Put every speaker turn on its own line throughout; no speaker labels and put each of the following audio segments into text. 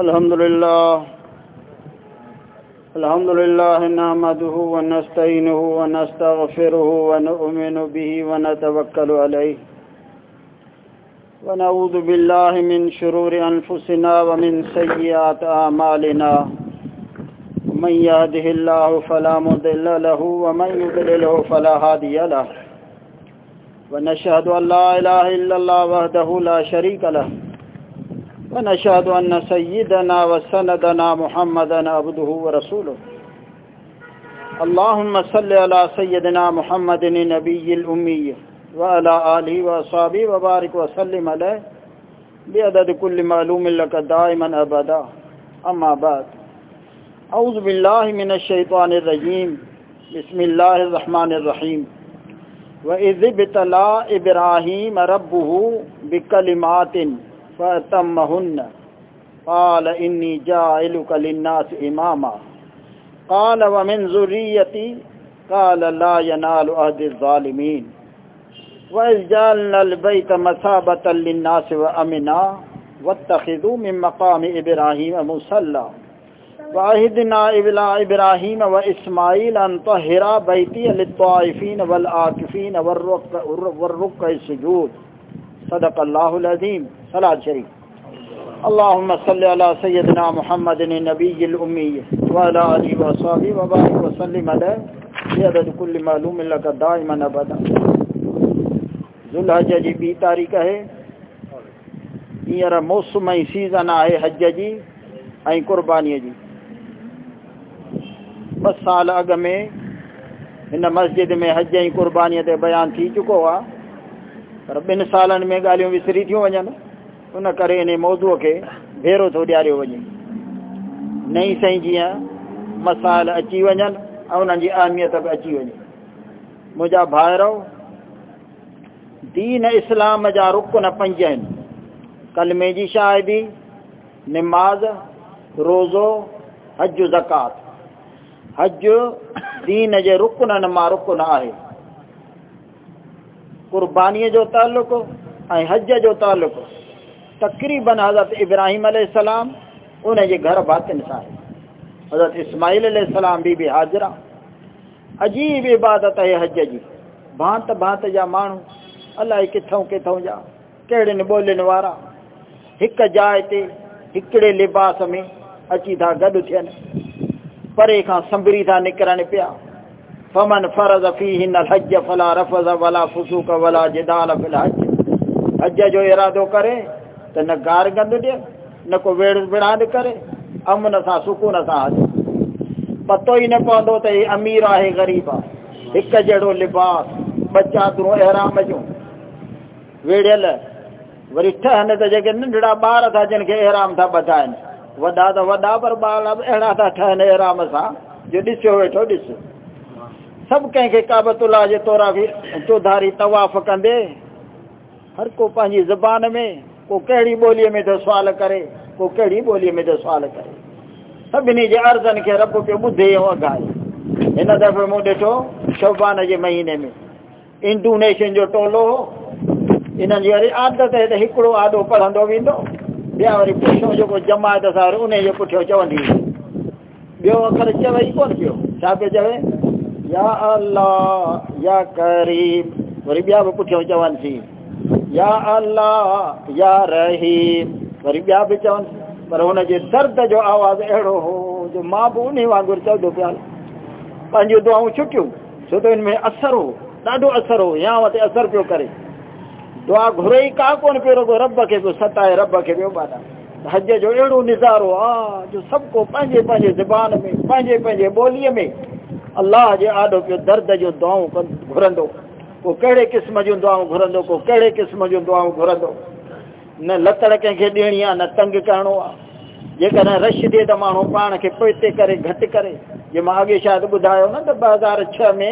الحمد لله الحمد لله نحمده ونستعينه ونستغفره ونؤمن به ونتوكل عليه ونعوذ بالله من شرور أنفسنا ومن سيئات أعمالنا من يهده الله فلا مضل له ومن يضلله فلا هادي له۔ ونشهد أن لا إله إلا الله وحده لا شريك له۔ ونشهد أن سيدنا وسندنا محمدا عبده ورسوله. اللهم صل على سيدنا محمد النبي الأمي وعلى آله وصحبه وبارك وسلم عليه بعدد كل معلوم لك دائما أبدا. أما بعد، أعوذ بالله من الشيطان الرجيم. بسم الله الرحمن الرحيم. وإذ ابتلى إبراهيم ربه بكلمات فأتمهن. قال إني جاعلك للناس إماما. قال ومن ذريتي. قال لا ينال أهد الظالمين. وإذ جعلنا البيت مثابة للناس وأمنا واتخذوا من مقام إبراهيم مصلى. وعهدنا إلى إبراهيم وإسماعيل أن طهر بيتي للطائفين والآكفين والركع السجود. صدق الله العظيم. سلاد شریف اللهم صل على سيدنا محمد النبي الأمي، وعلى آله وصحبه وبارك وسلم عليه عدد كل معلوم لك دائما ابدا ذوالحجہ جی بی تاریخ ہے. یہ موسم ای سیزن ہے حج جی ای قربانی جی. بس سال اگ میں ان مسجد میں حج ای قربانی تے بیان تھی چکو ہے پر بن سالن میں گالیوں وسری تھیوں وجن ان کرے نے موضوع کے بھیرو تو ڈیارے وجے نئی سہی جی مسائل اچھی ون اور ان کی اہمیت بھی اچھی ون مجھا بھائرو دین اسلام جا رکن پنج کلمے جی شاہدی نماز روزو حج زکات حج دین کے رکن نما رکن ہے قربانی جو تعلق ہے حج جو تعلق تقریباً حضرت ابراہیم علیہ السلام، انہیں یہ گھر باطن تھا حضرت اسماعیل علیہ السلام بی بی حاضرہ عجیب عبادت ہے حج جی۔ بھانت بھانت جا مانو۔ اللہ کتھوں کتھوں جا۔ کہڑے نے بولن وارا ہک جائے تے ہکڑے لباس میں اچی تھا گڈ تھین پرے کھاں سنبری تھا نکرن پیا۔ فمن فرض فیہن الحج فلا رفض ولا فسوق ولا جدال فی الحج۔ حج جو ارادو کرے تو نہ گار گند دے، نہ کو ویڑ وڑا کرے، امن سا، سکون سا پتو ہی نہ پوندو تے امیر آہے، غریب آ ایک جڑو لباس، بچہ درو احرام جو ویڑل وری ٹھہنے تے جے کہ نڈڑا بار تھا جن کے احرام تھا بدائن وڈا دا وڈا پر بال، اب اڑا تھا ٹھہنے احرام سا۔ جو ڈسو ویٹھو ڈسو سب کہیں کہ کعبۃ اللہ جے تورا بھی، تو طواف کندے۔ ہر کو پنجی زبان میں۔ کو کہڑی بولی میں تو سوال کرے، کو کیڑی بولی میں تو سوال کرے۔ سب نہیں ارزن کے رب کے بدھے ہو گائے۔ ان دفعہ مو ڈٹو شبان جے مہینے میں۔ انڈونیشن جو ٹولو ہو ان کی جی وی عادت ہے تے ہکڑو آدو پڑھندو ویندو۔ بیا وری پوچھو جو جماعت سار، انہیں جو پٹھو چوندی۔ بیو اکر چوی کون کیو؟ صاحب چوی یا اللہ، یا کریم۔ وری بیا پٹھو چوندی۔ یا اللہ، یا رحیم. وری بیا بھی چون پر ہونا جی درد جو آواز اڑو ہو، جو ماں بو نہیں وانگر چو دو پیال. دعاؤں چھٹیو سو تو ان میں اثر ہو، ڈاڈو اثر ہو، یہاں وتے اثر پہ کرے. دعا گھرے ہی کا کون پیرو گو رب کے پہ ستائے رب کے پیو بادا. حج جو اڑو نظارو، آ، جو سب کو پنجے پنجے زبان میں، پنجے پنجے بولیے میں، اللہ جے آڈو پیو درد جو دعاؤں کن گھرندو. ڪو ڪهڙي قسم جون دعائون گهرندو ڪو ڪهڙي قسم جون دعائون گهرندو. نه لتڙ ڪنهن کي ڏيڻي آهي نه تنگ ڪرڻو آهي. جيڪڏهن رش ٿئي ته ماڻهو پاڻ کي پوئتي ڪري گهٽ ڪري. جي مان اڳي شايد ٻڌايو نه ته ٻه هزار ڇهه ۾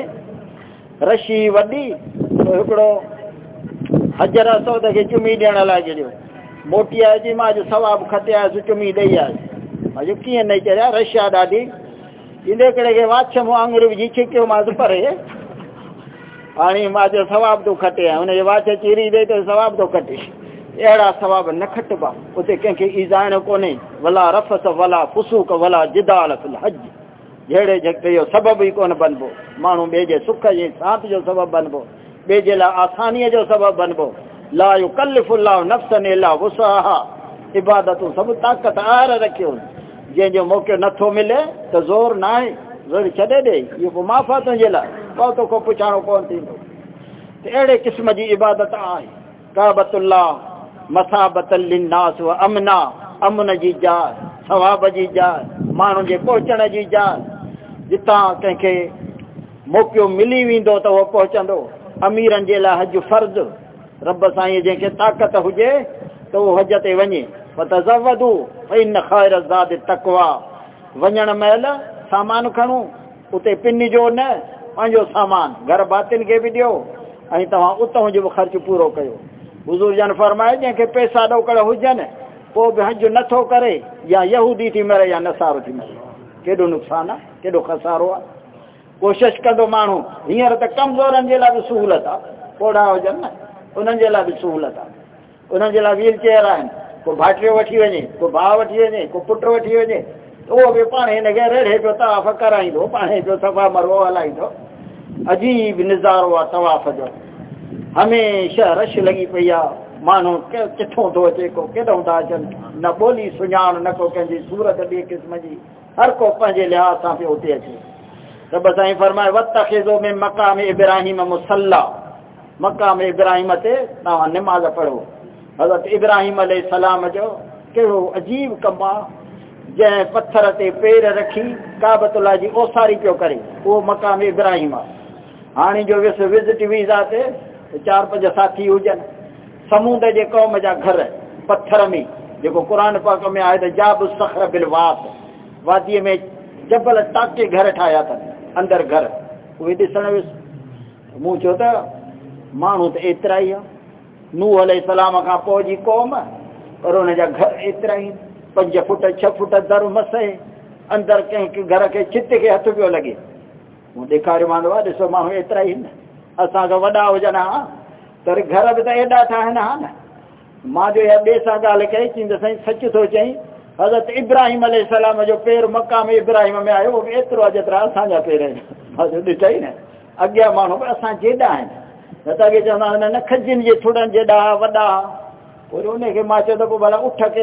رشي وڏي هڪڙو هزر سود کي چمي ڏيڻ لاءِ گريو موٽي آهيان مان اڄ ثواب کٽي آيس چمي ڏيئي آيس. اڄ ڪيئن نه رش آهي ڏاڍي ايندي ڪري کي واڇ مون آڱر وجهي آنی ماجے ثواب تو کھٹے ہیں انہیں واچے چیری دے تو ثواب تو کھٹے اڑا ثواب نہ کھٹبا اتنے کہ کہ ایزان کو نہیں ولا رفث ولا فسوق ولا جدال فی الحج جڑے جھگتے جو سبب ہی کون بنبو مانو بے سکھ جے ساتھ جو سبب بنبو بے لا آسانی جو سبب بنبو لا یکلف اللہ نفسا الا وسعها عبادت سب طاقت آر رکھیو جے جو موقع نہ تھو ملے تو زور نہ ہے زوی چدے دے یہ کو ما فاتو جلا کو تو کو پچانو کون تین تے اڑے قسم دی عبادت آئی کعبۃ اللہ مثابت للناس و امنا امن جی جا ثواب جی جا مانو جے پہنچن جی جا جتا کہ موقعو ملی ویندو تو وہ پہنچندو امیرن جے لا حج فرض رب سائیں جن کے طاقت ہوجے تو وہ حج تے ونجے فتزودو فإن خیر الزاد التقوى ونجن محل سامان کھڑوں اتے کھو جو نہ نانو سامان۔ گھر بات کے بھی دیو ڈی تع اتنا خرچ پورو کرو حضور کروز فرمائے جن کے پیسہ ڈوکڑ ہوجن کو حج نتو کرے، یا یہودی تھی مرے یا نسار تھی مرے۔ کی نقصان ہے آدھو خسارو ہے کوشش کدو مانو ہیر تے کرد مو ہرزور سہولت ہے کوڑا ہو پوڑا ہوجن کے لائف سہولت ہے ان ویل چیئر ہے کو بائٹو وٹھی وجے کو با کو پٹر وٹھی وٹے تو بھی پانے نگے ریڑے جو طواف کرائی دو جو صفا مرو ہلائی عجیب نظار ہوا طواف جو ہمیشہ رش لگی پیا مانو کتوں تو اچے کو کدھوں دا جن نہ بولی سنجان نہ کو کنجی صورت بھی قسم جی ہر کو پنجے لحاظ سان پہ ہوتے اچے رب سائیں فرمائے وتخذو من مقام ابراہیم مصلی مقام ابراہیم سے نماز پڑھو حضرت ابراہیم علیہ السلام جو کہ عجیب آ جے پتھر تے پیر رکھی، کعبۃ اللہ جی او ساری پیو کرے او مقام ابراہیم ہانی جو ویس وزٹ ویزا تے، چار پنج ساتھی ہوجن سمود جے قوم جا گھر پتھر میں۔ جے قرآن پاک میں آئے جاب الصخر بالواد۔ وادی میں جبل تاک گھر ٹھایا اتن اندر گھر۔ وہ دسن ویس منہ چوتا مانو تے اترا ہی نوح علیہ السلام کا پوجی قوم اور انہاں گھر اترا ہی پنج فٹ چھ فٹ در مسے اندر کہیں کہ گھر کے چت کے ہاتھ پہ لگے۔ وہ دکھار ایتر ہی اصا تو وڈا ہوجن ہاں۔ تر گھر بھی ایڈا تھا ہاں ماں جو گال تھی تو سائیں سچ تو چی حضرت ابراہیم السلام جو پی مقام ابراہیم میں آیا وہ بھیترا جترا پیری ڈی نگیاں مہا چند جا وا بھلا اٹھ کی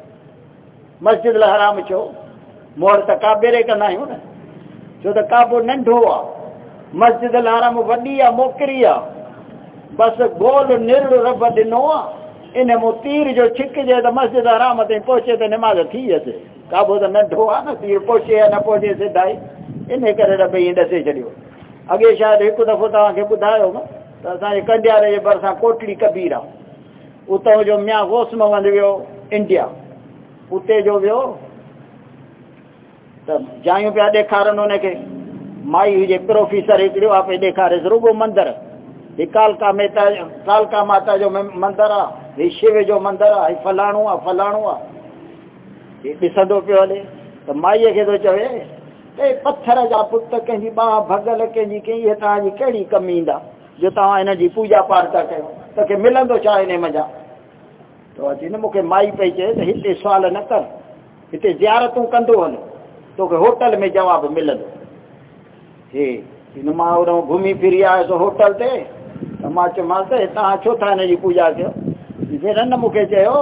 مسجد الحرام چو مور تکا بیرے کا نہیں ہونا چو تکا بو ننڈو مسجد الحرام موکری آ۔ بس گول نر رب دنو انہیں مو تیر جو چھک تو مسجد الحرام تھی پہنچے تو نماز تھی جیسے کابو تو ننڈو آ نا، تیر پہنچے یا نہ پہنچے سیدھا ہی انہیں کرے رب یہ دسے اگے شاید ایک دفعہ تا کے تو اساں کنڈیا کے برسا کوٹلی کبیرہ۔ اتوں جو میاں غوث میں وندیو انڈیا۔ اتي جو ويو ته جايون پيا ڏيکارن هن کي مائي هجي پروفيسر هڪڙو آهي پئي ڏيکاريس رڳو مندر. هيءُ ڪالڪا ميتا ڪالڪا ماتا جو مندر آهي هيءُ شو جو مندر آهي فلاڻو آهي فلاڻو آهي هيءُ ڏسندو پيو هلي ته مائيءَ کي ٿو چوي اي پٿر جا پٽ ڪنهن جي ٻاهه ڀڳل ڪنهن جي ڪنهن جي توهان جي ڪهڙي ڪم ايندا؟ جو توهان هن جي پوڄا پاٺ ٿا ڪيو توکي ملندو ڇا هن مزا ته مون کي مائي پئي چئي ته هتي سوال نه ڪر هتي زيارتون هل توکي هوٽل ۾ جواب ملندو هي هن مان هوڏو گهمي ڦري آيس هوٽل تي ته مان چيومانس توهان ڇو ٿا هن جي پوڄا ڪيو ڦر نه مون کي چيو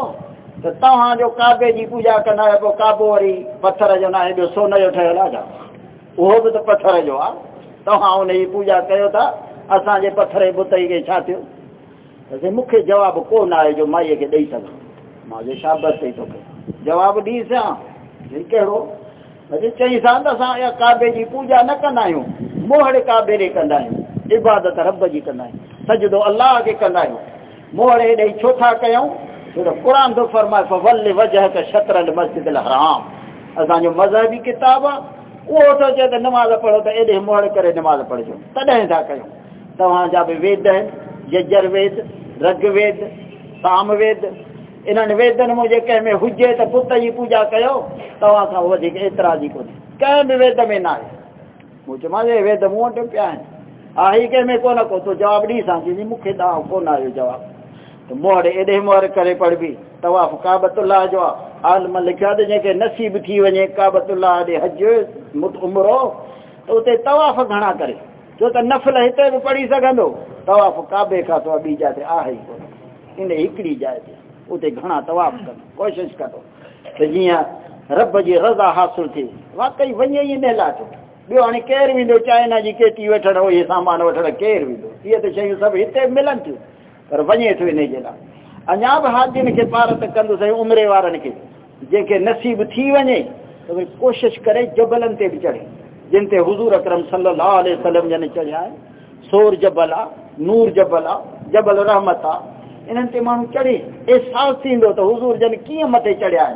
ته توهان جو ڪابي جي پوڄا ڪندا آهيو پوءِ قابو وري پٿر جو نه آهي ٻيو سون جو ٺهيل آهي ڇا اهو به ته پٿر جو آهي توهان هن جي پوڄا ڪيو ٿا اسان جي پٿر جي بت کي ڇا ٿيو اسے مکھے جواب کون آئے جو مائیے کے ڈئی سگا ماں جو شابت تھی تو جواب ڈی سا جن کہڑو اسے چئی سان اساں یا کعبے جی پوجا نہ کندا آہوں موہڑے کعبے ڈے کندا آہوں عبادت رب جی کندا آہوں سجدو اللہ کے کندا آہوں موہڑے ڈئی چھو تھا کیاں صرف قرآن تو فرمائے فول وجہ کا شطر المسجد الحرام اساں جو مذہبی کتاب وہ تو چے نماز پڑھو تو ایڈے موہڑے کرے نماز پڑھجو تدہیں تھا کیاں تواں جا بھی وید ہیں ججر وید رگ وید سام وید انہوں ویدن مجھے کہ میں ہوجے تو پتا جی پوجا کیو تو آسا وہ دیکھ وید میں نہ ہے مجھے وید موٹ پیا ہے آہی کہ کو تو جواب نہیں سانسی جی مکھے دا کو نہ آئیو جواب تو مہر ایڈے مہر کرے پڑ طواف کعبۃ اللہ جو عالم لکھا دے کہ نصیب تھی ونے کعبۃ اللہ دے حج مت عمرو تو تے طواف گھنا کرے جو تا نفل ہتے بھی پڑھی سکندو طواف کعبے کا تو ابھی جاتے آ ہی کو انہیں ہکڑی جائے تھے اتے گھنا طواف کرو کوشش کرو تو جیاں رب جی رضا حاصل تھی واقعی ونجے ہی نہلا تو بیو ہانے کیر بھی دو چائنا جی کیٹی ویٹھڑ ہو یہ سامان ویٹھڑ کیر بھی دو یہ تو شیو سب ہتے ملن تھی پر ونجے تو نہیں جلا انجاب ہاتھ جن کے پارت کندو سے عمرے وارن کے جے کہ نصیب تھی ونجے تو کوشش کرے جبلن تے بھی چڑھے جن تے حضور اکرم صلی اللہ علیہ وسلم جن چڑھیا ہے، سور جبلا نور جبلا جبل رحمت انہن تے مانو چڑھے احساس تھیندو تو حضور جن کیوں متے چڑھیا ہے؟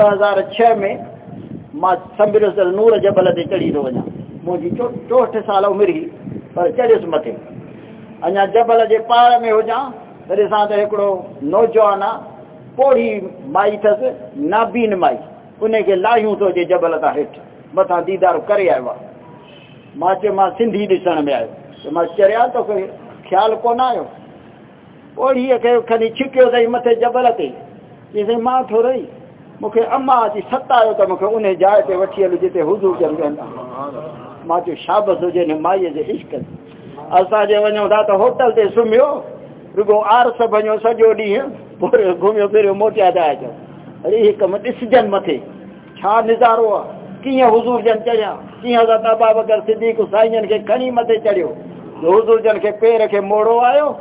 2006 میں ماں سمبرس نور جبل تے چڑھی دو وجا مجھے چوٹھ سال عمر ہی، پر چڑھس متے۔ انا جبل جے پار میں ہو جا تیرے ساتھ ایکڑو نوجوان پوڑی مائی تھس، نابین مائی۔ ان کي لاهيون ٿو اچي جبل تان هيٺ. مٿان ديدار ڪري آيو آهي مان چيو مان سنڌي ڏسڻ ۾ آيو. ته مان چڙهيا توکي خيال ڪونه آيو. پوڙيءَ کي کڻي ڇڪيو اٿئي مٿي جبل تي. چئي مان ٿو رهي. مون کي اما اچي ستايو ته مون کي ان جاءِ تي وٺي هلو جتي حضور جن ويندا مان چيو شابس هجي نه مائيءَ جي عشق اسان جي وڃون ٿا ته هوٽل تي سمهيو رڳو آرس وڃو سڄو ڏينهن گهميو ڦريو موٽيا ٿا اچو ریح کمت اس جنم تھے چھا نظار ہوا کیا حضور جن چڑھیا کیا حضرت ابا بکر صدیق سائیں جن کے کھنی متے چڑھیو حضور جن کے پیر کے موڑو آیو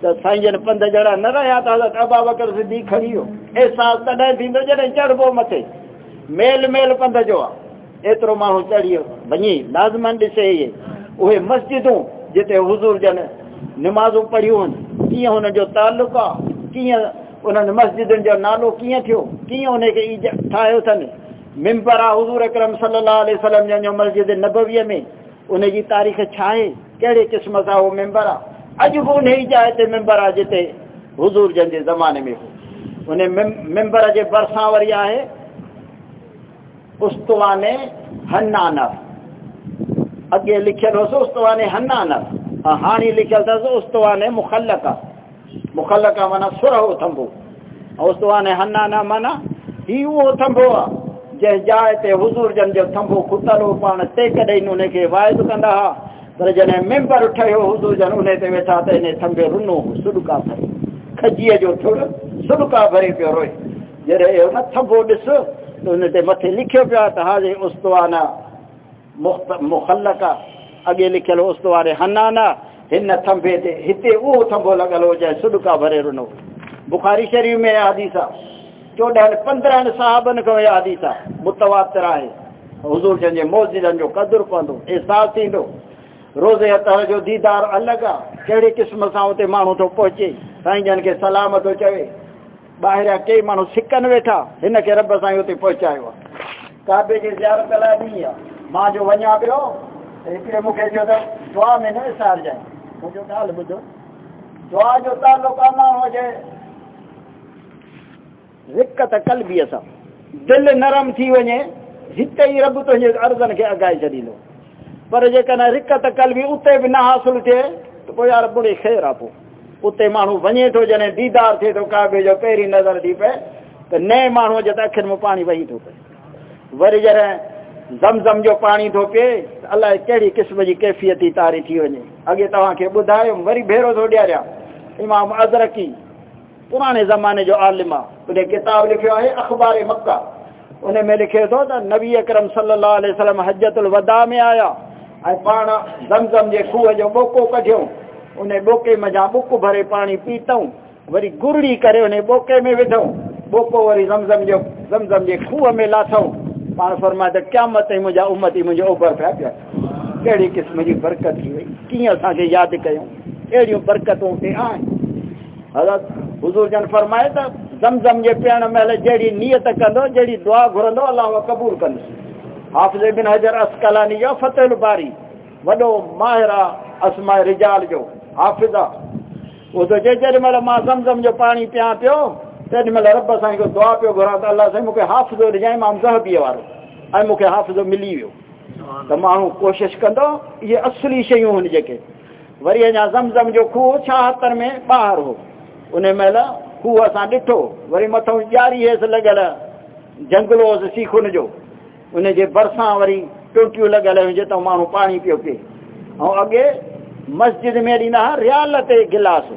تو سائیں جن پند جڑا نہ رہیا تو حضرت ابا بکر صدیق کھڑی ہو احساس تڈے تھیندو جڑے چڑھبو متے میل میل پند جو ایترو ماہو چڑھیو بنی لازمن ڈسے یہ اوہ مسجدوں جتے حضور جن نمازوں پڑھیوں کیا ہونے جو تعلق کیا انہوں نے مسجد جو نالو کیے تھیو؟ کیے ہونے کے ٹھائے تھن؟ ممبرا حضور اکرم صلی اللہ علیہ وسلم جو مسجد نبویہ میں انہیں جی تاریخ چھائے، کیڑے قسم سا وہ ممبرا اجبو نہیں جائے ممبرا جتے حضور جن کے زمانے میں ہو۔ انہیں ممبر کے برساں وری ہے استوانے ہنانف اگے لکھل ہو سو استوانے ہنانف ہانی لکھل تھا سو استوانے مخلقہ۔ مخلقا منا سرہ تھمبو۔ اور تو نے ہنانا منا ہی وہ تھمبو جہ جائے تے حضور جن جو تھمبو کتا لو پان تے کدے نو نے کہ وائد کندا ہا۔ پر جنے ممبر اٹھے ہو حضور جن نے تے بیٹھا تے نے تھمبے رنو صدقہ بھرے۔ کھجیے جو تھوڑ صدقہ بھرے پہ روئے۔ جڑے ہو نہ تھمبو دس تو نے تے متھے لکھیو پیا تا ہا جے استوانا مخلقہ اگے لکھلو استوارے ہنانا ہن تھمبے تے ہتے او تھمبو لگل ہو جائے، صدقہ بھرے رنو بخاری شریف میں حدیثہ چوڈہن پندرہ صحابن کو یہ حدیثہ متواتر ہے حضور جنجے موزیدن جو قدر پندو احساس تیندو۔ روزے اتر جو دیدار الگ ہے کہڑی قسم ساں تے مانو تو پہنچے، سائیں جن کے سلام تو چوے باہر کئی مانو سکن ویٹھا ہن کے رب سائیں تے پہنچایو کعبے جی زیارت لا دی ماں جو ونجا پیو ایکڑے مکھے جو دعا میں نہ سار جائے۔ مجھے ڈال بدھو دعا جو تعلق ہو جائے۔ رکت قلبی اسا دل نرم تھی ونے ہتے ہی رب تو ارزن کے اگائے چڑی لو پر جے کنا رکت قلبی اتے بھی نہ حاصل تھے۔ تو کوئی یار بڑی خیر آپ اتے مانو ونے تو جنے دیدار تھے تو کعبے جو پہری نظر دی پہ۔ تو نئے مانو جتا اکھن میں پانی وی تو پہ۔ وی ہیں زمزم جو پانی تو پیے الڑی قسم جی کیفیت تاری تھی وجے اگے تا وی بیرو تو ڈیاریاں امام ادرکی پورانے زمانے جو عالم آتا لکھ اخبار مکہ۔ ان میں لکھے تھے نبی اکرم صلی اللہ علیہ وسلم حجت الدا میں آیا۔ پان زمزم کے خوہ جو بوکو کٹ ان بوکے مجھے بک بھرے پانی پیتھ وی گرڑی کر کے میں ودوں بوکو زمزم جو زمزم کے خوہ میں لاٹھوں پان فرمایا کیا مت مجھا امت ہی مجھے اوبر پیا پیا۔ کہڑی قسم کی برکت تھی کیوں اساں کے یاد کیوں؟ اڑیوں برکتوں تے آئیں حضرت حضور جن فرمائے تا زمزم جے پیان محل جیڑی نیت کندو، جیڑی دعا گھرندو، اللہ قبول کندو۔ حافظ بن حجر اسکلانی جو فتح الباری، وڈو ماہرہ اسماء رجال جو، حافظہ۔ وہ تو جے جیڑی محل زمزم جو پانی پیان پیو تیری مل رب سائیں کو دعا پیو گھرا تا اللہ سائیں مکے حافظ ہو رجائیں امام صاحب وارو اے مکے حافظ ملی ہو تو مانو کوشش کندو، یہ اصلی شیوں ہن جے کے وری اجا زمزم جو کو 76 میں باہر ہو۔ انہیں ملا کو اساں ڈٹھو۔ وری متھوں جاری ہے لگل، جنگلو سے سیکھو جو۔ انہیں جے برساں وری ٹوٹیوں لگل ہوئے تو مانو پانی پیو پی۔ اور اگے مسجد میں ڈینا ریالت گلاس ہو۔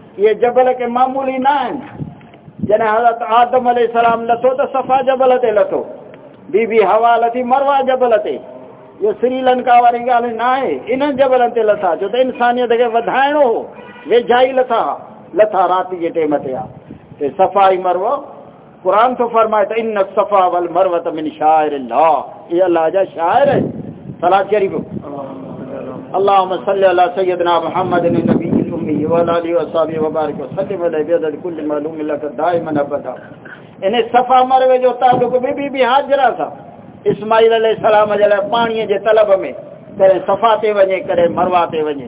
یہ جبل کے معمولی نہ ہیں جن حضرت آدم علیہ السلام لتو تو صفا جبل تے لتو بی بی ہوا لتی مروا جبل تے یہ سری لنکا والی گال نہ ہے ان جبل تے لتا جو تے انسانیت کے ودھائیں ہو وہ جائی لتا لتا راتی یہ ٹیم تے آ. تے صفا ہی مروا قرآن تو فرمائے تا ان صفا والمروا تا من شاعر اللہ. یہ اللہ جا شاعر ہے صلاح شریف اللہم صلی اللہ سیدنا محمد نے نبی وعلا علی وصحابی وبارک وسلم علی بیدل کل معلوم اللہ کا دائمن ابدا۔ انہیں صفا مروے جو تعلق بی بی بی حاضرہ تھا، اسماعیل علیہ السلام جل پانی جے طلب میں کرے، صفا تے ونے کرے مروا تے ونے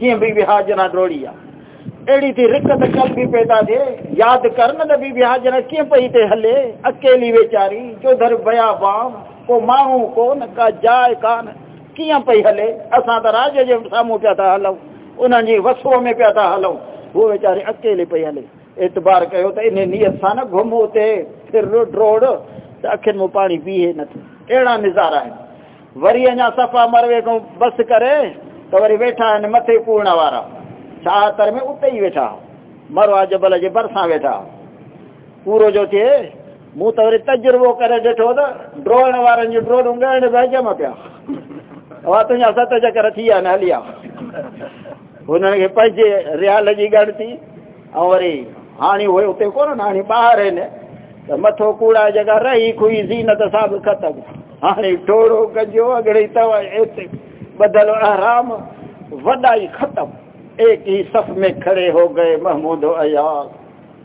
جی بی بی حاجنا ڈروڑیا اڑی تھی رکت کل پیدا دے۔ یاد کرنا دا بی بی حاجنا کی پئی تے ہلے؟ اکیلی بیچاری، جو در بیا بام کو ماہوں کو نکا جائے کان۔ کیاں پئی ہلے؟ اساں تے راج جے سامو پیا تا ہلو۔ انہاں جی وسو میں پیا تا ہلو۔ وہ بیچارے اکیلے پئی ہلے۔ اعتبار کہو تے انہیں نیت سان گھمو تے پھر ڈروڑ تے اکھن مو پانی پیے نہ اڑا نظارہ ہے۔ وری انا صفا مروے کو بس کرے۔ ته وري ويٺا آهن مٿي پورڻ وارا. ڇاهتر ۾ اتي ئي ويٺا؟ مروا جبل جي ڀرسان ويٺا. پورو جو ٿئي مون ته وري تجربو ڪري ڏٺو ته ڊروڻ وارن جون ڊروڙون ڳائڻ ڀئي جم پيا. اها تنهنجا ست چڪر ٿي ويا نه هلي ويا هنن کي پنهنجي ريال جي ڳڻتي ۽ وري هاڻي اهي اتي ڪونه هاڻي ٻاهر آهن. ته مٿو ڪوڙا جڳهه رهي کئي زينت سان به ختم هاڻي ٿورو ڪجو اڳڙي ٿو بدل احرام ودائی ختم۔ ایک ہی صف میں کھڑے ہو گئے محمود و ایاز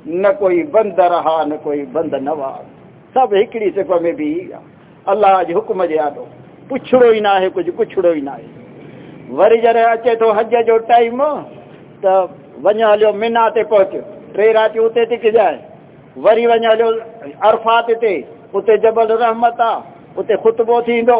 نہ کوئی بند رہا، نہ کوئی بند نواز۔ سب ہکڑی سے پمے بھی۔ اللہ آج حکم دیا دو۔ پچھڑو ہی نہ ہے، کچھ پچھڑو ہی نہ ہے۔ وری جڑے اچے تو حج جو ٹائم، تو ونجو ہلو مینا تے پہنچو۔ ٹے رات اتے تھی کجائے وری ونجو ہلو عرفات تے۔ اتے جبل رحمت آ اتے خطبو تھیندو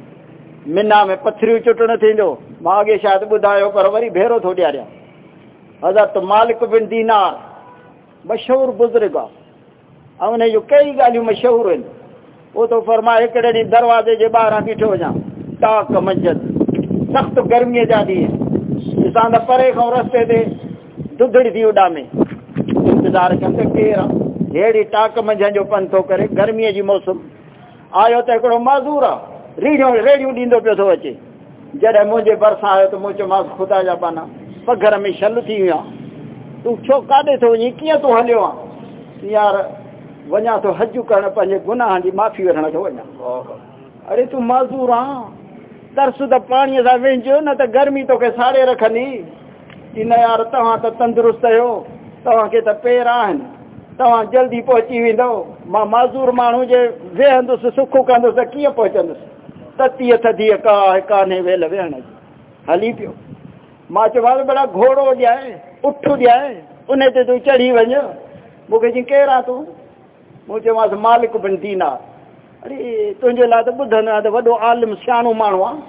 مینا میں پتھر چٹوں ماگے شاید بدھاؤ بیرو تو ڈیاریاں اضرت مالک بن دینار مشہور بزرگ آئی گال مشہور دروازے کے باہر بٹ منجند سخت گرمی جا دا پرے رسے دھیانے اینڈ منجھے گرمی موسم آؤڑ معذور آ ریڑھیوں ریڑھیوں ڈیندو پیو تو اچے جڑے مجھے برسا آئے تو مجھے ماس خدا جا پانا پگھر میں شل تھی ہویا تو چھو کاڈے تو وڃی کیاں تو ہلیو یار ونا تو حجو کرنا پنجے گناہ دی معافی ورنا تو ونا ارے تو معذور ہاں ترس دا پانی دا وینجو نہ تے گرمی تو کے سارے رکھنی ان یار تہاں تے تندرست ہو تہاں کے تے پیر آہن تہاں جلدی پہنچی ویندو ماں معذور مانو جے ویندس سکھو کندس کیاں پہنچندس تتيءَ ٿڌيءَ ڪا ڪانهي ويل ويهڻ جي هلي پيو مان چيومانس ڀلا گهوڙو ڏيائي اٺ ڏيائي ان تي تون چڙهي وڃ مون کي چئي ڪير آهي تون مون چيومانس مالڪ بن دينا اري تنهنجي لاءِ ته ٻڌندو آهي ته وڏو عالم سياڻو ماڻهو آهي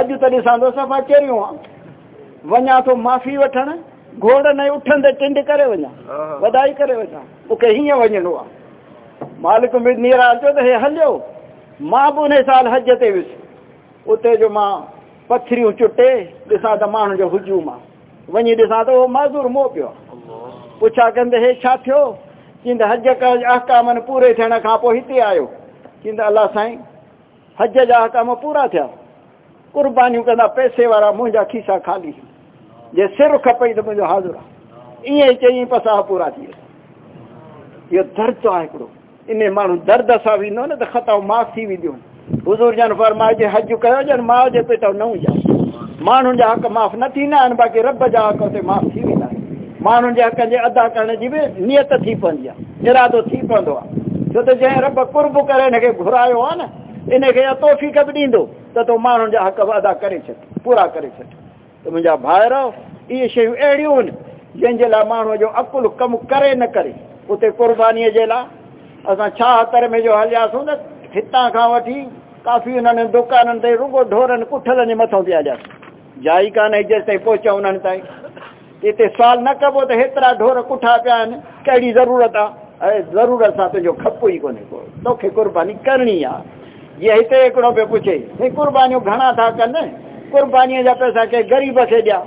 اڄ ته ڏسان ٿو صفا چريون آهي وڃان ٿو معافي وٺڻ گهوڙ نه اٺندي ٽنڊ ڪري وڃان وڌائي ڪري وڃان مون کي هيئن وڃڻو آهي مالڪ بن نيرا چيو ته هي هليو مان به ان سال هج تي ويس اتي جو مان پٿريون چٽي ڏسان ته ماڻهن جو هجوم آهي وڃي ڏسان ته اهو معذور موهه پيو آهي پڇا ڪندي هي ڇا ٿيو چئيند هج اهڪامن پوري ٿيڻ کان پوءِ هتي آيو چئيند الله سائين هج جا اهڪام پورا ٿيا ڪربانيون ڪندا پئسي وارا منهنجا کيسا خالي جي سر کپئي ته منهنجو حاضر آهي ائين ئي چئي پساهه پورا ٿي ويا اهو درد آهي هڪڙو انہیں مانو درد سا بھی نو نہ خطا معاف تھی وی حضور جان فرمائے جے جی حج کرو جان ما جے پہ تو نو جا۔ مانو جا حق معاف نہ تھی نہ باقی رب جا حق تے معاف تھی وی نہ۔ مانو جا کہ جے جی ادا کرنے جی بھی نیت تھی پندیا ارادو تھی پندو جو تے جے رب قرب کرے نے کے گھرایو ہا نا انہیں کہ توفیق بھی دیندو تو تو مانو جا حق ادا کرے چھٹ، پورا کرے چھٹ۔ تو منجا بھائرو یہ شیو اڑیوں جن جلا مانو جو عقل کم کرے نہ کرے، اتے قربانی جلا اساں چھا تر میں جو ہلیاسوں تے ہتاں کھا وٹھی کافی انہاں نے دکانن تے رنگو ڈھورن کٹھلن متھوں تے آجا جائی کان ایجس تے پہنچا انہاں تے تے سوال نہ کبو تے ہترا ڈھور کٹھا پیا نے کیڑی ضرورت آ اے ضرورت سا تے جو کھپو ہی کونے کو تو کہ قربانی کرنی آ یہ ہتے ایکڑو پہ پوچھے نہیں قربانیوں گھنا تھا کنے قربانی جا پیسہ کے غریب سے دیا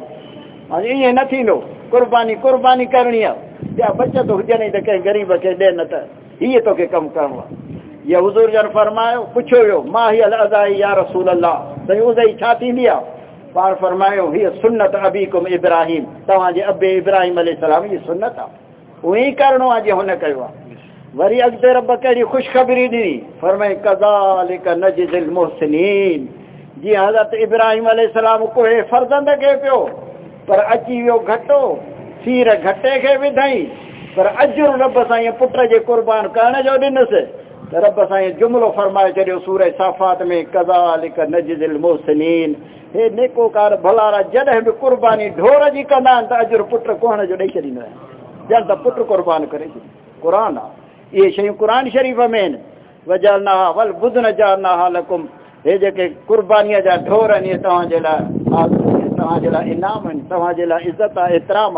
یہ نہ تھی نو قربانی قربانی کرنی ہے یا بچت ہوجے نہیں تو دے نہ یہ تو کہ کم کم یہ حضور جن فرمایو پوچھو یو ماہی الازائی یا رسول اللہ؟ سیوزائی چھاتی دیا پار فرمایو ہی سنت ابیکم ابراہیم۔ تواں جی ابے ابراہیم علیہ السلام، یہ سنت آ وہی کرنو اج ہونے کیوا وری اگتے رب کیڑی خوشخبری دی۔ فرمائے، کذالک نجز المحسنین۔ جی حضرت ابراہیم علیہ السلام کو ہے فرزند کے پیو، پر اچھی ویو گھٹو، سیر گھٹے کے ودھائی پر اجر رب سائیں پٹر جے قربان کرنے جو دن رب سائیں جملو فرمائے چڑھے سورہ صافات میں، کذالک نجد المحسنین۔ اے نیکو کار بھلا را بھی قربانی ڈھور جی کنا تا اجر پٹر کونے جو دئی چھڑی نہ جل تا پٹر قربان کرے جی، قرآن۔ یہ شے قرآن شریف میں وجالنا ول بدن جالنا لکم۔ اے جے کہ قربانیاں جا ڈھور نہیں تاں جلا آ تاں جلا انعام تاں جلا عزت، احترام۔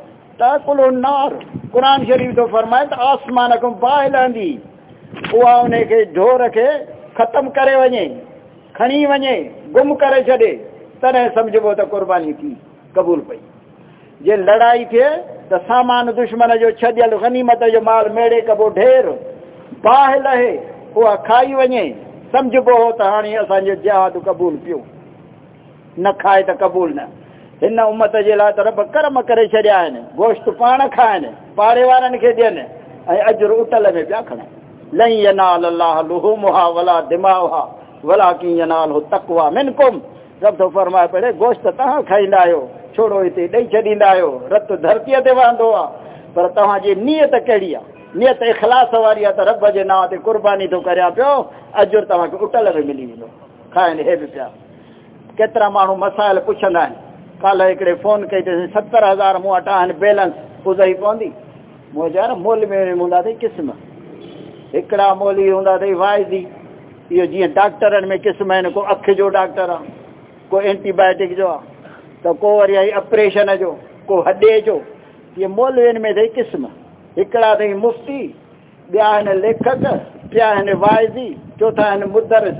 تاکل النار. قرآن شریف تو فرمائے تو آسمان کو باہ لاندی. اوا انہیں کے ڈھو رکھے، ختم کرے ونجے کھنی ونجے گم کرے چھڑے. تنہیں سمجھو تو قربانی تھی قبول پئی. جے لڑائی تھے تو سامان دشمن جو چھڈیل غنیمت جو مال میڑے کبو ڈھیر باہ لہے اوا کھائی ونجے سمجھو تو ہانے اسان جہاد قبول پیو. نہ کھائے تو قبول نہ. ان امت جی جلا رب کرم کرے چھڑیا نے، گوشت پان کھائے پاڑے وارن کے دینے اجر اٹل میں پیا کھڑا۔ لن ینال اللہ لحومها ولا دماؤها ولكن يناله التقوى منكم رب تو فرمائے پڑے، گوشت تہاں کھائیندا آیو چھوڑو اتے ڈئی چھڈیندا آیو رت دھرتی تے واندو آ۔ پر تہاں جی نیت کیڑی آ، نیت اخلاص واری آ، تے رب جے نام تے قربانی تو کریا پیو، اجر تہاں کے اٹل میں ملی ویندو کھائن ہے پیا۔ کترا مانو مسائل پوچھندا ہیں ڪالهه هڪڙي فون ڪئي اٿئي ستر هزار مون وٽ آهن بيلنس پزئي پوندي. مون چيو نه مول ۾ هوندا اٿئي قسم. هڪڙا مولي هوندا اٿئي وائدي. اهو جيئن ڊاڪٽرن ۾ قسم آهن ڪو اک جو ڊاڪٽر آهي ڪو اينٽي بايوٽڪ جو آهي ته ڪو وري آئي آپريشن جو ڪو هڏي جو. اهي مولوين ۾ اٿئي قسم. هڪڙا اٿئي مفتي ٻيا آهن ليکڪ ٻيا آهن وائدي چوٿا آهن مدرس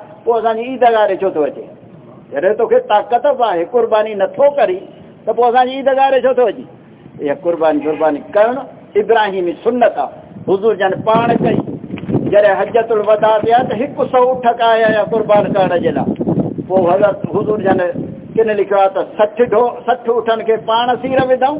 پوزان ای دگارے چھوتو چھے یرے تو کہ طاقت ہے، قربانی نہ کری، تو پوزان ای دگارے چھوتو جی یہ قربانی قربانی کرن، ابراہیمی سنتا حضور جن پان کئی جرے حجت الوداع دیا تو ہک سو ٹھکایا یا قربان کرنا جلا۔ وہ حضرت حضور جن کن لکھا تھا سٹھ ڈھو، سٹھ اٹھن کے پان سیر وداؤں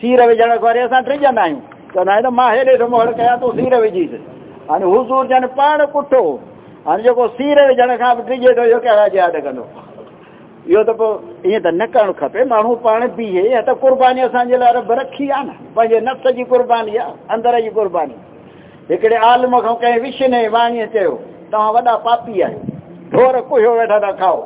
سير وجهڻ کان وري اسان ٽجندا آهيون چوندا آهيون ته مان هيڏي موڙ ڪيان تون سير وجهيس هاڻي حضور جن پاڻ ڪٺو هاڻي جيڪو سير وجهڻ کان به ٽجي ٿو اهو ڪهڙا ياد ڪندو اهو ته پوءِ ائين ته نه ڪرڻ کپي ماڻهو پاڻ بيهي يا ته قرباني اسان جي لاءِ رب رکي آهي نه پنهنجي نفس جي قرباني آهي اندر جي قرباني هڪڙي عالم کان ڪنهن وشني واڻيءَ چيو توهان وڏا پاپي آهيو ڍور ڪهيو ويٺا ٿا کائو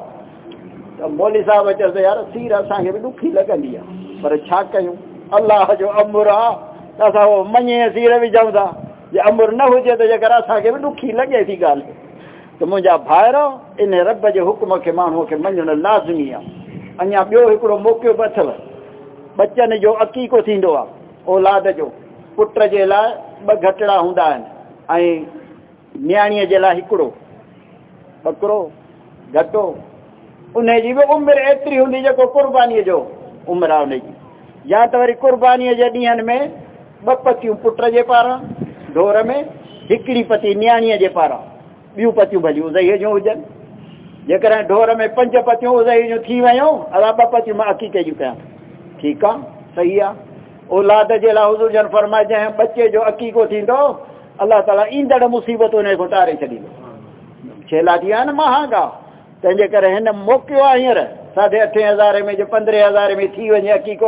ته مولي صاحب چيوس يار سير اسان کي به ڏکي لڳندي آهي پر ڇا ڪيون الله جو امر آهي ته اسان اهو مڃي سير وجهون ٿا جي امر نه هجي ته جيڪر اسان کي به ڏکي لڳي ٿي ڳالهه ته منهنجا ڀائر ان رب جي حڪم کي ماڻهوءَ کي مڃڻ لازمي آهي اڃا ٻيو هڪڙو موقعو به اٿو بچن جو عقيقو ٿيندو آهي اولاد جو پٽ جي لاءِ ٻه گهٽڙا هوندا آهن ۽ نياڻيءَ جي لاءِ هڪڙو ٻڪرو گهٽو ان جي به عمر ايتري هوندي جيڪو قربانيءَ جو عمر آهي ان جي یا تو وی قربانی کے ڈین میں ب پت پٹ پارا ڈھوڑ میں ایکڑی پتی نیا پارا۔ بتئی جی ہوجن جن ڈھور میں پنج پتوں ادئی جی ویوں اللہ ب پتی عقیقے کی پیاں سہی ہے؟ اولاد فرمایا جن بچے جو عقیق اللہ تعالیٰ مصیبت ان کو ٹارے چھ لادیا مہگا تے موقع آ ہیر ساڑھے اٹھے ہزار میں جو پندرہ ہزار میں تھی وجے اقیق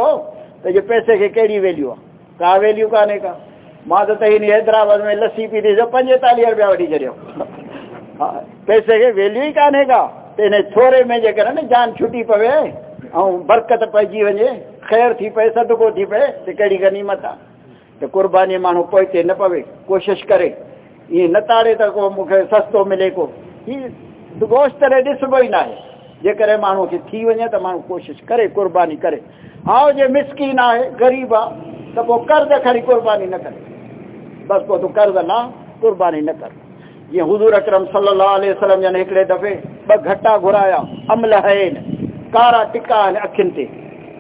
تو جو پیسے کے کیڑی ویلیو ہے؟ کا ویلیو کانے کا؟ ماں تو تہین حیدرآباد میں لسی پی دی جو روپیہ وی چڑھو ہاں، پیسے کے ویلیو ہی کانے کا؟ تینے چھوڑے میں جے کرنے جان چھٹی پوے اور برکت پہ جی وجے خیر تھی پے صدقو تھی پے تے کیڑی غنیمت ہے۔ تو قربانی مانو پہتے نہ پوے، کوشش کرے۔ یہ نہ تو تک سستو ملے کو۔ یہ گوشت رے ڈسبو ہی نہ ہے۔ جی موسیقی وجے تو مو کوشش کرے، قربانی کرے۔ ہاؤ جی مسکین ہے تو کرز کھڑی قربانی نہ کریں بس تو نہ، قربانی نہ کر جی حضور اکرم صلی اللہ علیہ وسلم دفے ب گٹا گھرایا، امل ہے کار ٹکا اخن سے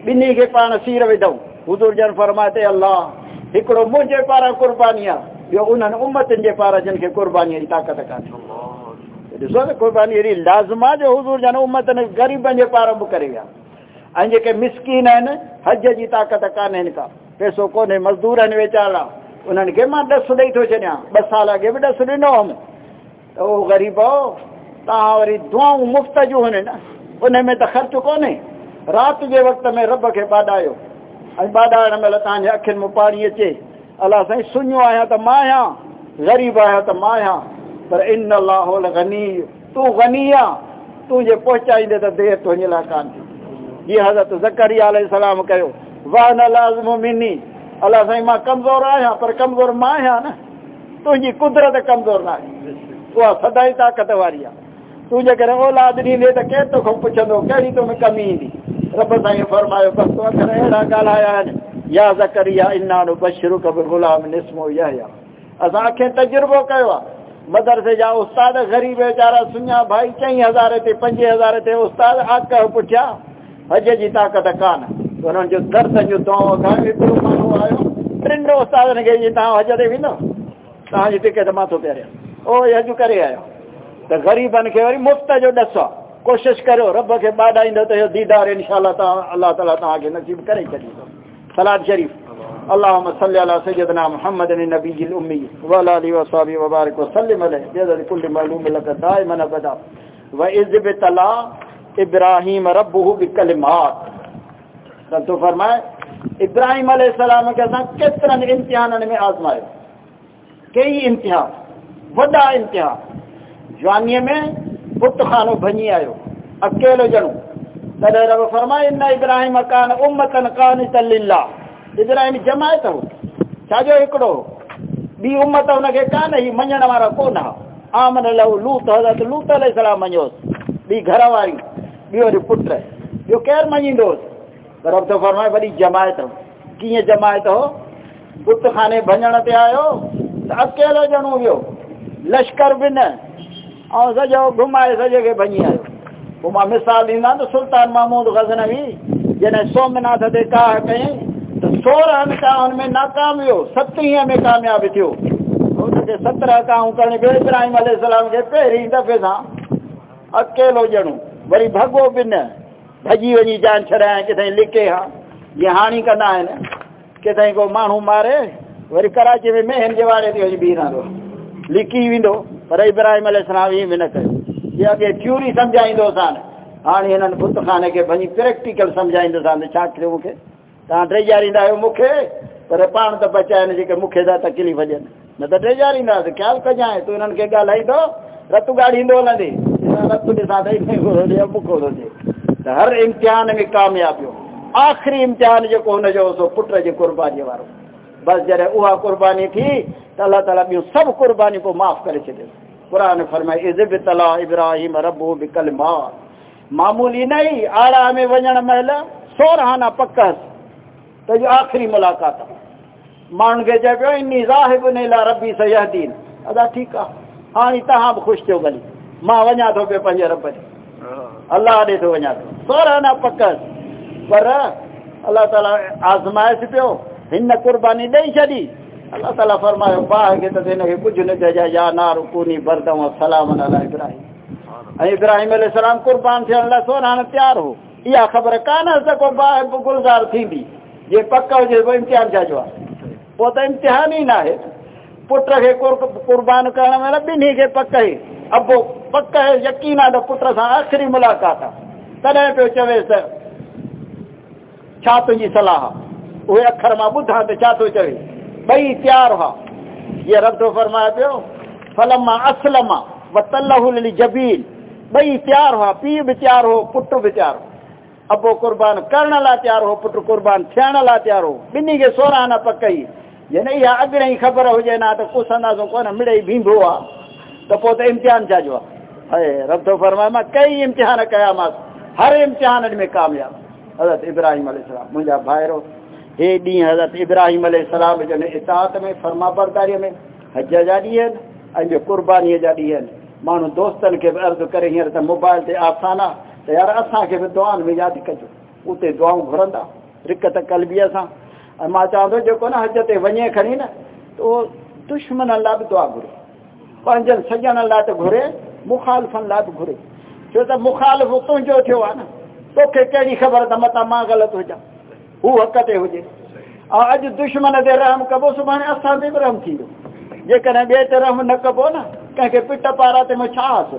بنی پان سیر ودیں حضور جن فرمائے اللہ مجھے پارا قربانی ہے انتین کے پارا جن کی قربانی طاقت کار تھوڑا رسول قربانی یری لازمہ جو حضور جانا امت نے غریب انجے پارم کرے گا۔ انجے کے مسکین ہیں حج جی طاقت کا نہیں کا۔ پیسو کو نے مزدور ہیں ویچارا انہاں کے ماں دس دئی تو چنیا بس سال اگے بھی دس دینو ہم تو وہ غریب ہو، تا وری دعاؤں مفت جو ہن نا۔ انہیں میں تو خرچ کو نہیں۔ رات کے وقت میں رب کے باڈایو ان باڈائن میں لتاں جی اکھن میں پانی اچے اللہ سائیں سنیو آیا تا ماں آیا غریب آیا تا ماں پر ان اللہ الغنی، تو غنیہ، تو یہ پہنچائیندے تے دیر تو نہیں لاکان یہ حضرت زکریا علیہ السلام کہو، وانا لازم منی۔ اللہ سے ماں کمزور آیا، پر کمزور ماں ہے نا۔ تو یہ قدرت کمزور نہ ہے تو سدائی طاقت واری ہے تو جے کرے اولاد نہیں دے تے کہ تو کو پوچھندو کیڑی تو میں کمی نہیں۔ رب نے فرمایا بس تو کرے اڑا گل آیا یا زکریا، انا نبشرک بغلام اسمو یحیی اذا کے تجربہ کہوا مدرسے جا استاد غریب ویچارا سنیا بھائی چی ہزار تھے پنج ہزار تھے استاد آگ کا پٹھیا کی طاقت کان انہوں جو درس جو تو کان ایترو مانو آیو ٹرن استاد نے کہی تا اجے دے وینو تا جی ٹکے تے ماتھو پیرے۔ او حج جو کرے آیو تے غریبن کے وری مفت جو دسو۔ کوشش کرو، رب کے بعد آئندہ تو دیدار انشاءاللہ تا اللہ تعالی تا آگے نصیب کرے چلی تو صلاۃ شریف۔ اللهم صل على سيدنا محمد النبي الأمي وعلى آله وصحبه وبارك وسلم عليه. بيد كل معلوم لك دائما أبدا. وإذ ابتلى ابراہیم ربہ بکلمات تو فرمائے، ابراہیم علیہ السلام کے ساتھ کتنا طرح امتحان میں آزمائے؟ کئی امتحان، وڈا امتحان. جوانی میں بت خانو بھنی آیو اکیلو جنو تلے رب فرمائے، ان ابراہیم کان امتن قانتا للہ. جمايت هو ڇا جو هڪڙو ٻي امت هن کي ڪانه هي مڃڻ وارا ڪونه لوت حضرت لوت ال سلام مڃوس ٻي گهر واري ٻيو پٽ ٻيو ڪير فرمائي وڏي جمايت هو ڪيئن جمايت هو بت کاني ڀڃڻ تي آيو ته اڪيلو ڄڻو ويو لشڪر به نه ۽ سڄو گهمائي سڄي کي ڀڃي آيو پوءِ مان مثال ڏيندا ته سلطان مهمود گزنوي جڏهن سومناٿ تي ڪاهه ڪيئين سور ہمیشہ ان میں ناکام ہو، ستی ہی ہمیں کامیاب تھیو۔ ہوتے سترہ کام کرنے گئے ابراہیم علیہ السلام کے پہری دفعے تھا۔ اکیلو جنو، وری بھگو بن، بھجی وجی جان چڑیا کتھیں لکے ہاں یہ ہانی کنا ہے نا۔ کتھیں کو مانو مارے وی کراچی میں مہن کے بارے ہوئی بینا دو۔ لکی ویندو، پر ابراہیم علیہ السلام یہ میں نہ کرے۔ یہ اگے تھیوری سمجھائیں سان۔ ہانی انہاں بت خانے کے بھنی پریکٹیکل سمجھائیں سان چھا کرے تاں ڈے جاریندہ آئے مکھے، پر پان تو بچائے نہیں کہ مکھے دا تکلیف وجہ نہ۔ تو ڈے جاریندہ سے کیا کا جائیں؟ تو انہاں کے گل آئی تو، رتو گاڑی ہندو نہ دی۔ رتو دے ساتھ ہی نہیں ہو دے مکھو دو دے ہر امتحان میں کامیاب ہو۔ آخری امتحان جو کو نہ جو، سو پٹر جی قربانی وارو۔ بس جرے اوہا قربانی تھی، تو اللہ تعالیٰ بھی سب قربانی کو معاف کرے چھے قرآن فرمائے عزب طلا پکس تو جو آخری ملاقات مان گئے جب انی ذاہب نیلا ربی سیاح دین ادا ٹھیک ہے۔ ہاں تا ہاں خوش تھو گلی۔ ماں ونجا تو پہ پنج رب اللہ دے تو ونجا تو۔ سورا نہ پکس پر اللہ تعالی آزمائے سے پیو۔ ہن قربانی دے چھڑی اللہ تعالی فرمایا، باہ کے تو دینے کے کچھ نہ جا یا نار کونی بردم و سلام علی ابراہیم۔ ابراہیم علیہ السلام قربان تھے۔ اللہ سونا تیار ہو۔ یہ خبر کان اس باہ گلزار تھی بھی۔ یہ پکا ہو جائے وہ امتحان جا جو وہ تو امتحان ہی نہ ہے۔ پٹر ہے قربان کرنا میرا بھی نہیں ہے، پکا ہی اب وہ پکا ہے، یقین آدھا پٹر سا آخری ملاقات تنے پہ چوے سر چھا تو جی صلاح۔ وہ اکھر ما ہاں بدھا تو چھا چوے۔ بھائی تیار ہوا یہ رب تو فرمایا پیو، فلما اسلم وطلہ للجبیل بھائی تیار ہوا پی بھی تیار ہو پٹو بھی تیار ہو۔ ابو قربان کرنا لا تیار ہو پٹ قربان تھیانا لا تیار ہو۔ بنی کے سورا آنا پکئی۔ یعنی یہ نہیں یا خبر ہو جائے نا تو کچھ اندازوں کو نا مڑے بھی بھوا تو پوت امتحان جا جوا اے رب تو فرمائے ما کئی امتحان قیامت، ہر امتحان میں کامیاب۔ حضرت ابراہیم علیہ السلام مجھا بھائی اے دی حضرت ابراہیم علیہ السلام، جو اطاعت میں، فرما برداری میں حجہ جاری ہے اے قربانی جاری ہے۔ مانو دوستن کے عرض کرے ہیں موبائل تے آسانہ۔ یار اصا کے بھی دعن میں یاد کرتے دعاؤں گرتا رک تلبی سا۔ چاہیے جو حد تک وجے کھڑی نا، تو دشمن لا بھی دعا گھری پانچ سجن لائیں مخالف لا بھی گھری چھو تو مخالف تھی آپ کی کہڑی خبر مت ماں غلط ہوجا وہ حق سے ہوجی اور اج دن کے رحم کبو سی اصل سے بھی رحم تھی جب بیٹھ رحم نبو نا کیں پارا میں چھ ہو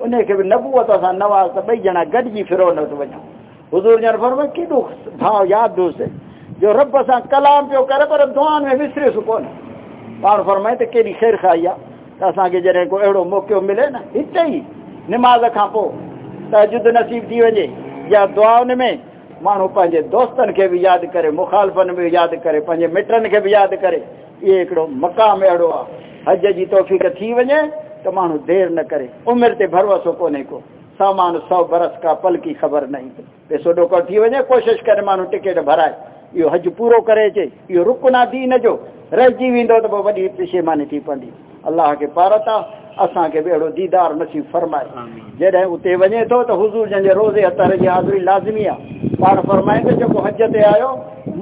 ان کے بھی نبوت اسا نواز تا بھئی جنا گڈ جی پھرو نہ تو وجا حضور جن فرمائے کی دو بھاو یاد دو سے۔ جو رب سا کلام پیو کرے پر دعان میں مصری سو کون پار فرمائے تے کیڑی خیر خایا اسا کے جڑے کو اڑو موقع ملے نا ہتے ہی نماز کھا پو۔ تہجد نصیب دی وجے۔ یا دعا میں، مانو پنجے دوستن کے بھی یاد کرے، مخالفن بھی یاد کرے، پنجے مٹرن کے بھی یاد کرے۔ یہ ایکڑو مقام اڑو حج جی توفیق تھی وجے۔ تو مانو دیر نہ کرے۔ عمر تے بھروسو کونے کو۔ سامان سو برس کا پل کی خبر نہیں۔ پہ سو ڈوکو تھی وجہ کوشش کرے مانو ٹکٹ بھرائے۔ یہ حج پورو کرے چھے یہ رکنا دین جو۔ رہجی ویندو تو وڈی پشیمانی تھی پندی۔ اللہ کے پارتا اساں کے بیڑو دیدار نصیب فرمائے۔ جڑے اتے وجے تو تو حضور جن روزے اتر جی حاضری لازمی ہے پاک فرمائے کہ جو حجت آیو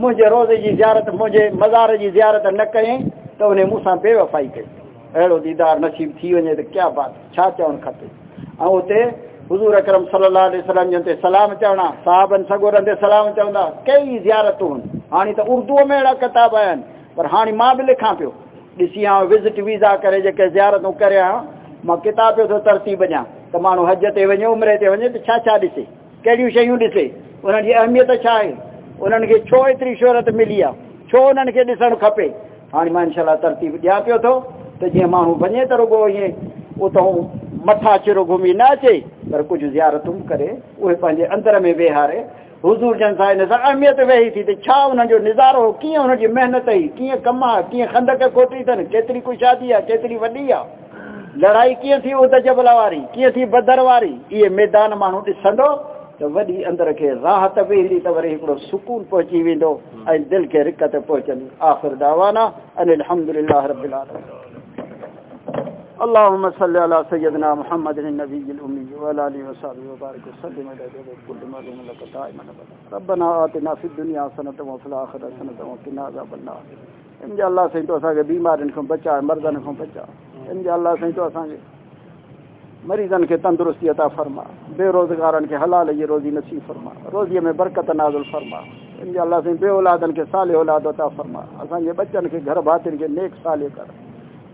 مجھے روزے جی زیارت مجھے مزار جی زیارت نہ کریں تو انہیں موسا بے وفائی کریں اڑو دیدار نصیب تھی ونے تے کیا بات، چھا چون کھتے۔ او تے حضور اکرم صلی اللہ علیہ وسلم جن سلام چونا صاحب سگورن سلام چوندا کئی زیارتوں ہاں تو اردو میں اڑا کتاب ہیں پر ہاں ماں بھی لکھاں پیو۔ ڈسی ہاں وزٹ ویزا کرے جے کہ زیارتوں کرے ہاں ماں کتاب تو ترتیب بنیا تو مانو حج تے ونے، عمرے تے ونے، تے چھا چھا ڈسے۔ کیڑیوں شیوں ڈسے۔ انہاں دی اہمیت چھا ہے۔ انہاں کے چھو اتری شہرت ملی ہے چھو انہاں کے ڈسن کھپے۔ ہانی ماں انشاءاللہ ترتیب دیا پیو تو۔ تو جی مانو ونجے تو رگو یہ وہ تو متھا چرو گھومی نہ اچے پر کچھ زیارتوں کرے وہ پنجے اندر میں ویہارے حضور جن سا ان اہمیت وہی تھی تے چھا انہاں جو نظارو کیے انہاں جی محنت ہی کیے کما کیے خندق کوٹی تن کیتری کوئی شادی ہے کیتری وڈی ہے لڑائی کیے تھی او جبل واری کیے تھی بدر واری یہ میدان مانو ڈسندو تو وڈی اندر کے راحت ویندی تو وری سکون پہنچی ویندو اے دل کے رکت پہنچندی آخر دعوانا ان الحمدللہ رب العالمین۔ اللهم صل على سيدنا محمد النبي الأمي وعلى آله وصحبه وبارك وسلم على كل معلوم لك دائما ابدا ربنا آتنا في الدنيا حسنة وفي الآخرة حسنة وقنا عذاب النار. ان جا اللہ سائیں تو اساں کے بیمارن کو بچا، مردن کو بچا. ان جا اللہ سائیں تو اساں کے مریضن کے تندرستی عطا فرما، بے روزگارن کے حلال یہ روزی نصیب فرما، روزی میں برکت نازل فرما. ان جا اللہ سائیں بے اولادن کے صالح اولاد عطا فرما. اساں کے بچن کے گھر باتن کے نیک صالح کر.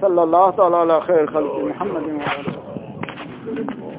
صلى الله تعالى على خير خلق محمد وعلى